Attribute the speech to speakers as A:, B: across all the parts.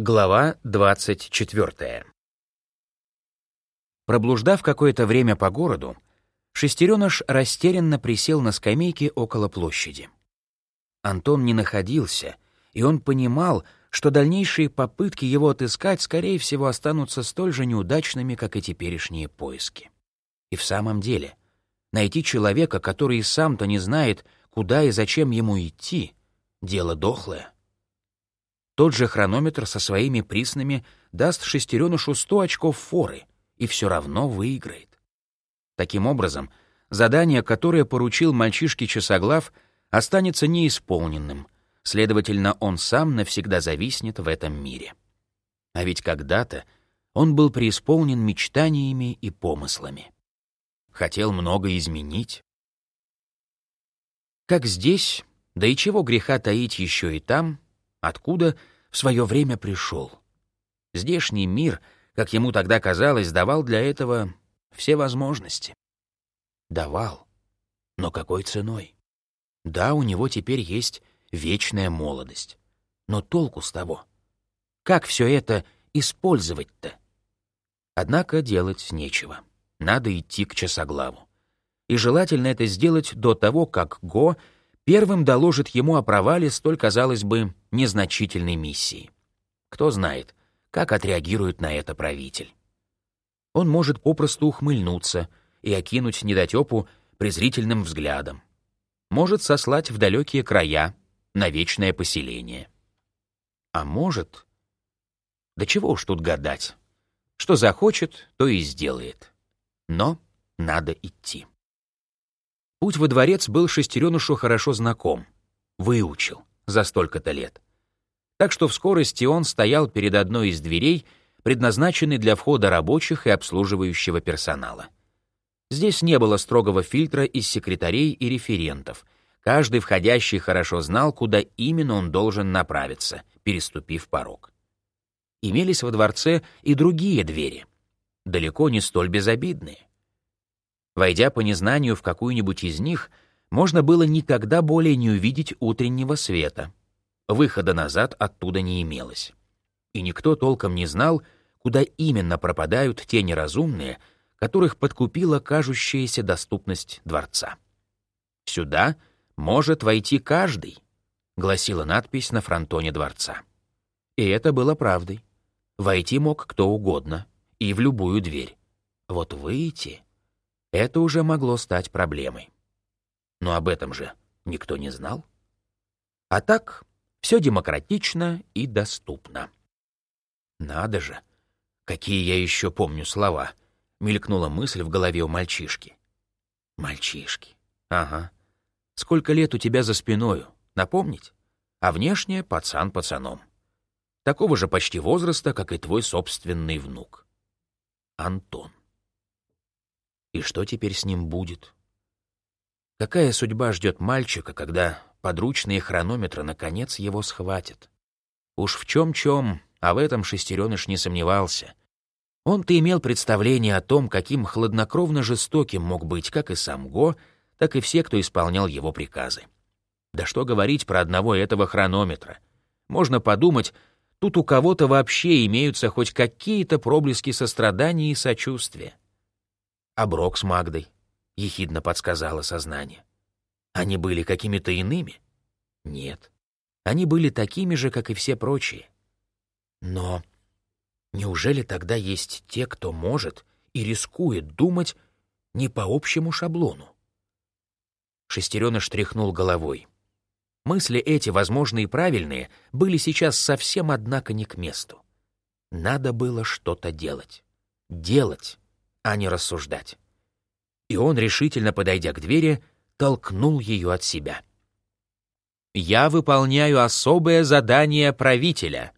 A: Глава 24. Проблуждав какое-то время по городу, шестереныш растерянно присел на скамейке около площади. Антон не находился, и он понимал, что дальнейшие попытки его отыскать, скорее всего, останутся столь же неудачными, как и теперешние поиски. И в самом деле, найти человека, который и сам-то не знает, куда и зачем ему идти, — дело дохлое. Тот же хронометр со своими приснами даст шестеренушу 100 очков форы и все равно выиграет. Таким образом, задание, которое поручил мальчишке часоглав, останется неисполненным, следовательно, он сам навсегда зависнет в этом мире. А ведь когда-то он был преисполнен мечтаниями и помыслами. Хотел много изменить. Как здесь, да и чего греха таить еще и там, откуда в свое время пришел. Здешний мир, как ему тогда казалось, давал для этого все возможности. Давал. Но какой ценой? Да, у него теперь есть вечная молодость. Но толку с того? Как все это использовать-то? Однако делать нечего. Надо идти к часоглаву. И желательно это сделать до того, как Го первым доложит ему о провале столь, казалось бы, незначительной миссии. Кто знает, как отреагирует на это правитель. Он может попросту ухмыльнуться и окинуть недотепу презрительным взглядом. Может сослать в далекие края, на вечное поселение. А может... Да чего уж тут гадать. Что захочет, то и сделает. Но надо идти. Путь во дворец был шестеренушу хорошо знаком. Выучил за столько-то лет. Так что в скорости он стоял перед одной из дверей, предназначенной для входа рабочих и обслуживающего персонала. Здесь не было строгого фильтра из секретарей и референтов. Каждый входящий хорошо знал, куда именно он должен направиться, переступив порог. Имелись во дворце и другие двери, далеко не столь безобидные. Войдя по незнанию в какую-нибудь из них, можно было никогда более не увидеть утреннего света. Выхода назад оттуда не имелось. И никто толком не знал, куда именно пропадают те неразумные, которых подкупила кажущаяся доступность дворца. «Сюда может войти каждый», — гласила надпись на фронтоне дворца. И это было правдой. Войти мог кто угодно, и в любую дверь. Вот выйти это уже могло стать проблемой. Но об этом же никто не знал. А так все демократично и доступно. Надо же, какие я еще помню слова, мелькнула мысль в голове у мальчишки. Мальчишки. Ага. Сколько лет у тебя за спиною, напомнить? А внешне пацан пацаном. Такого же почти возраста, как и твой собственный внук. Антон. И что теперь с ним будет? Какая судьба ждет мальчика, когда подручные хронометры наконец его схватят? Уж в чем-чем, а в этом шестереныш не сомневался. Он-то имел представление о том, каким хладнокровно жестоким мог быть как и сам Го, так и все, кто исполнял его приказы. Да что говорить про одного этого хронометра. Можно подумать, тут у кого-то вообще имеются хоть какие-то проблески сострадания и сочувствия. А Брок с Магдой, — ехидно подсказало сознание. Они были какими-то иными? Нет. Они были такими же, как и все прочие. Но неужели тогда есть те, кто может и рискует думать не по общему шаблону? Шестереныш тряхнул головой. Мысли эти, возможно, и правильные, были сейчас совсем, однако, не к месту. Надо было что-то делать. Делать, а не рассуждать. И он, решительно подойдя к двери, толкнул ее от себя. «Я выполняю особое задание правителя».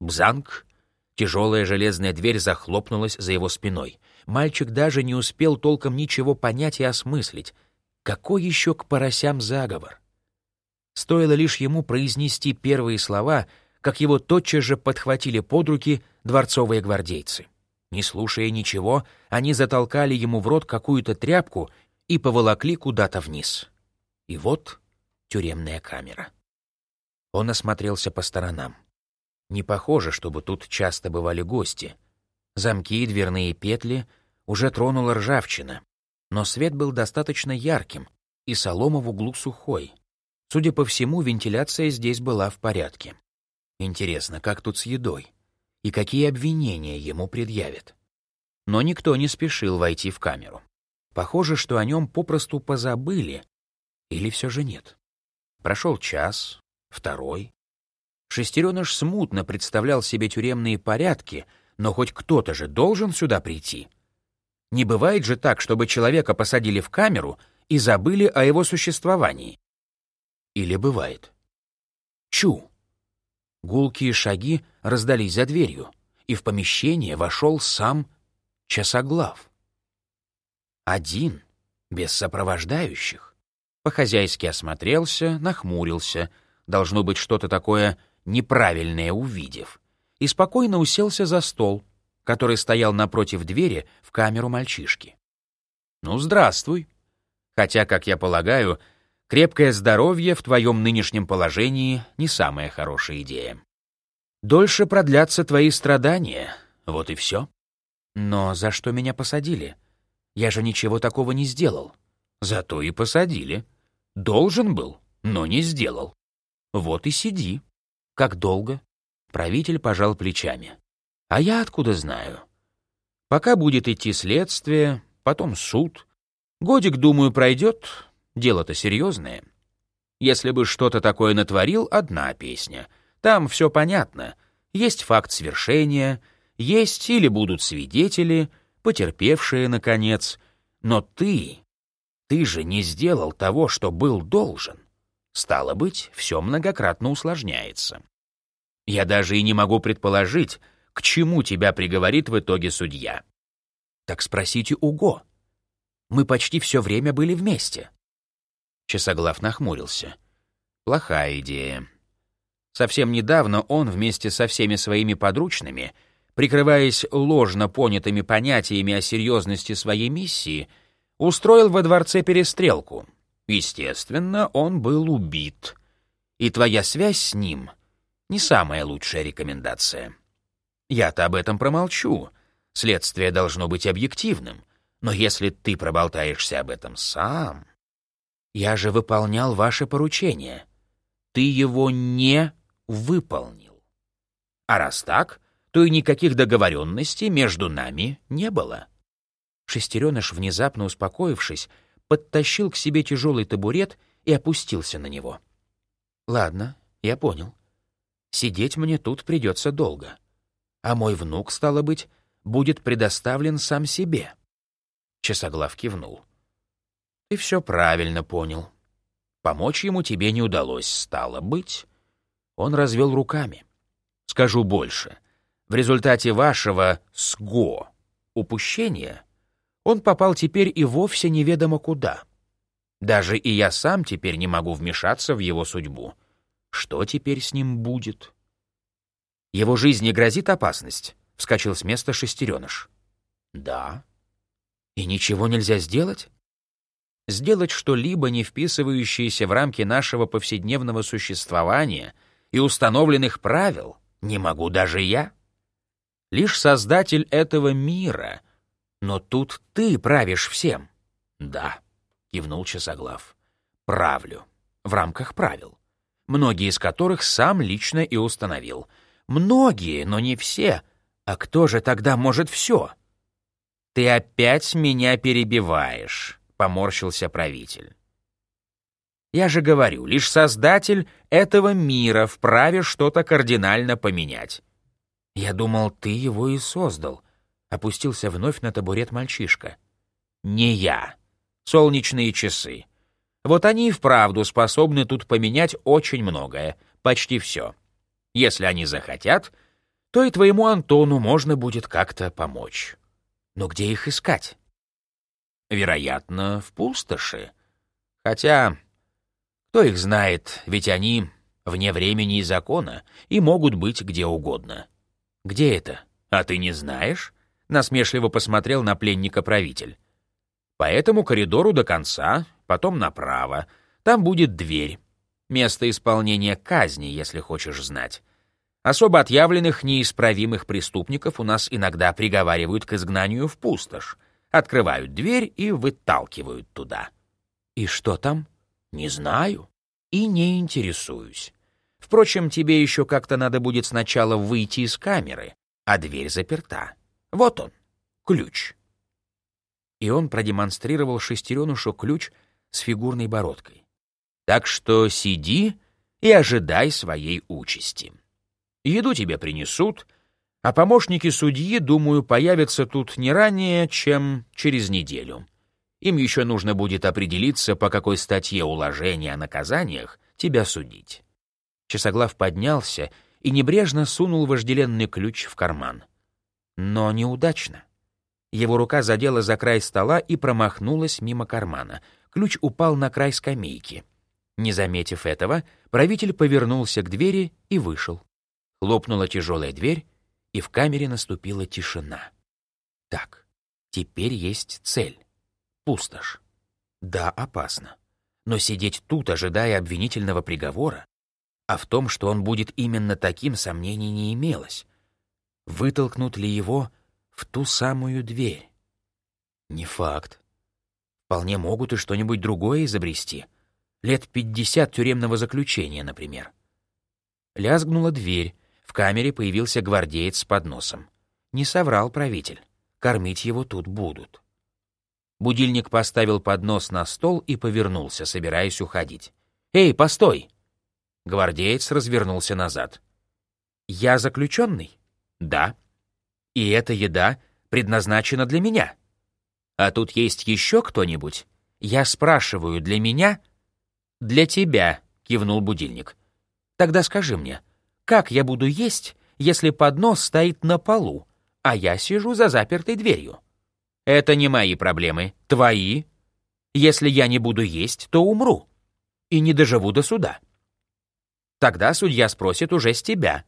A: Бзанг. Тяжелая железная дверь захлопнулась за его спиной. Мальчик даже не успел толком ничего понять и осмыслить. Какой еще к поросям заговор? Стоило лишь ему произнести первые слова, как его тотчас же подхватили под руки дворцовые гвардейцы. Не слушая ничего, они затолкали ему в рот какую-то тряпку и поволокли куда-то вниз. И вот тюремная камера. Он осмотрелся по сторонам. Не похоже, чтобы тут часто бывали гости. Замки и дверные петли уже тронула ржавчина, но свет был достаточно ярким, и солома в углу сухой. Судя по всему, вентиляция здесь была в порядке. Интересно, как тут с едой? И какие обвинения ему предъявят? Но никто не спешил войти в камеру. Похоже, что о нем попросту позабыли. Или все же нет. Прошел час, второй. Шестереныш смутно представлял себе тюремные порядки, но хоть кто-то же должен сюда прийти. Не бывает же так, чтобы человека посадили в камеру и забыли о его существовании. Или бывает? Чу! Гулкие шаги раздались за дверью, и в помещение вошел сам Часоглав. Один, без сопровождающих. По-хозяйски осмотрелся, нахмурился, должно быть что-то такое неправильное увидев, и спокойно уселся за стол, который стоял напротив двери в камеру мальчишки. «Ну, здравствуй. Хотя, как я полагаю, крепкое здоровье в твоем нынешнем положении не самая хорошая идея. Дольше продлятся твои страдания, вот и все. Но за что меня посадили? Я же ничего такого не сделал. Зато и посадили. Должен был, но не сделал. Вот и сиди. Как долго? Правитель пожал плечами. А я откуда знаю? Пока будет идти следствие, потом суд. Годик, думаю, пройдет. Дело-то серьезное. Если бы что-то такое натворил, одна песня. Там все понятно. Есть факт свершения, есть или будут свидетели, потерпевшие, наконец. Но ты, ты же не сделал того, что был должен. Стало быть, все многократно усложняется. Я даже и не могу предположить, к чему тебя приговорит в итоге судья. Так спросите Уго. Мы почти все время были вместе. Часоглав нахмурился. Плохая идея. Совсем недавно он вместе со всеми своими подручными, прикрываясь ложно понятыми понятиями о серьезности своей миссии, устроил во дворце перестрелку — Естественно, он был убит. И твоя связь с ним — не самая лучшая рекомендация. Я-то об этом промолчу. Следствие должно быть объективным. Но если ты проболтаешься об этом сам... Я же выполнял ваше поручение. Ты его не выполнил. А раз так, то и никаких договоренностей между нами не было. Шестереныш, внезапно успокоившись, подтащил к себе тяжелый табурет и опустился на него. «Ладно, я понял. Сидеть мне тут придется долго. А мой внук, стало быть, будет предоставлен сам себе». Часоглав кивнул. «Ты все правильно понял. Помочь ему тебе не удалось, стало быть». Он развел руками. «Скажу больше. В результате вашего СГО упущения он попал теперь и вовсе неведомо куда. Даже и я сам теперь не могу вмешаться в его судьбу. Что теперь с ним будет? Его жизни грозит опасность, — вскочил с места шестереныш. Да. И ничего нельзя сделать? Сделать что-либо, не вписывающееся в рамки нашего повседневного существования и установленных правил, не могу даже я. Лишь Создатель этого мира — но тут ты правишь всем. Да, кивнул Часоглав. Правлю. В рамках правил. Многие из которых сам лично и установил. Многие, но не все. А кто же тогда может все? Ты опять меня перебиваешь, поморщился правитель. Я же говорю, лишь создатель этого мира вправе что-то кардинально поменять. Я думал, ты его и создал, Опустился вновь на табурет мальчишка. «Не я. Солнечные часы. Вот они и вправду способны тут поменять очень многое, почти все. Если они захотят, то и твоему Антону можно будет как-то помочь. Но где их искать? Вероятно, в пустоши. Хотя, кто их знает, ведь они вне времени и закона и могут быть где угодно. Где это? А ты не знаешь? насмешливо посмотрел на пленника правитель. По этому коридору до конца, потом направо. Там будет дверь. Место исполнения казни, если хочешь знать. Особо отъявленных неисправимых преступников у нас иногда приговаривают к изгнанию в пустошь, открывают дверь и выталкивают туда. И что там? Не знаю и не интересуюсь. Впрочем, тебе еще как-то надо будет сначала выйти из камеры, а дверь заперта. Вот он, ключ. И он продемонстрировал шестеренушу ключ с фигурной бородкой. Так что сиди и ожидай своей участи. Еду тебе принесут, а помощники судьи, думаю, появятся тут не ранее, чем через неделю. Им еще нужно будет определиться, по какой статье уложения о наказаниях тебя судить. Часоглав поднялся и небрежно сунул вожделенный ключ в карман. Но неудачно. Его рука задела за край стола и промахнулась мимо кармана. Ключ упал на край скамейки. Не заметив этого, правитель повернулся к двери и вышел. Хлопнула тяжелая дверь, и в камере наступила тишина. Так, теперь есть цель. Пустошь. Да, опасно. Но сидеть тут, ожидая обвинительного приговора, а в том, что он будет именно таким, сомнений не имелось. Вытолкнут ли его в ту самую дверь? Не факт. Вполне могут и что-нибудь другое изобрести. Лет пятьдесят тюремного заключения, например. Лязгнула дверь, в камере появился гвардеец с подносом. Не соврал правитель. Кормить его тут будут. Будильник поставил поднос на стол и повернулся, собираясь уходить. «Эй, постой!» Гвардеец развернулся назад. «Я заключенный?» «Да». «И эта еда предназначена для меня?» «А тут есть еще кто-нибудь?» «Я спрашиваю, для меня?» «Для тебя», — кивнул будильник. «Тогда скажи мне, как я буду есть, если поднос стоит на полу, а я сижу за запертой дверью? Это не мои проблемы, твои. Если я не буду есть, то умру и не доживу до суда. Тогда судья спросит уже с тебя.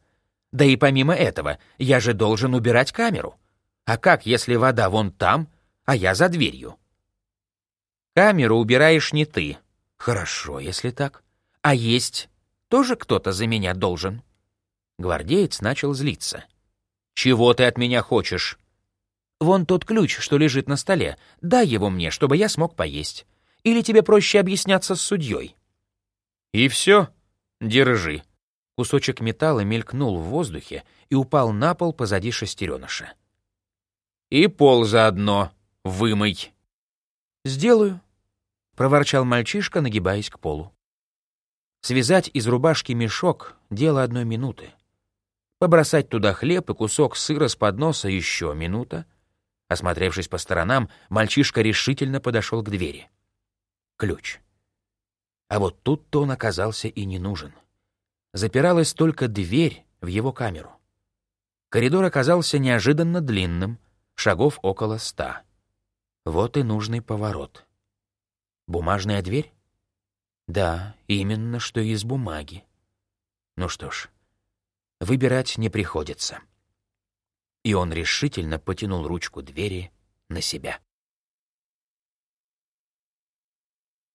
A: Да и помимо этого, я же должен убирать камеру. А как, если вода вон там, а я за дверью? Камеру убираешь не ты. Хорошо, если так. А есть тоже кто-то за меня должен. Гвардеец начал злиться. «Чего ты от меня хочешь?» «Вон тот ключ, что лежит на столе. Дай его мне, чтобы я смог поесть. Или тебе проще объясняться с судьей?» «И все? Держи». Кусочек металла мелькнул в воздухе и упал на пол позади шестереныша. «И пол заодно вымой». «Сделаю», — проворчал мальчишка, нагибаясь к полу. Связать из рубашки мешок — дело одной минуты. Побросать туда хлеб и кусок сыра с подноса еще минута. Осмотревшись по сторонам, мальчишка решительно подошел к двери. Ключ. А вот тут-то он оказался и не нужен. Запиралась только дверь в его камеру. Коридор оказался неожиданно длинным, шагов около ста. Вот и нужный поворот. Бумажная дверь? Да, именно что из бумаги. Ну что ж, Выбирать не приходится. И он решительно потянул ручку двери на себя.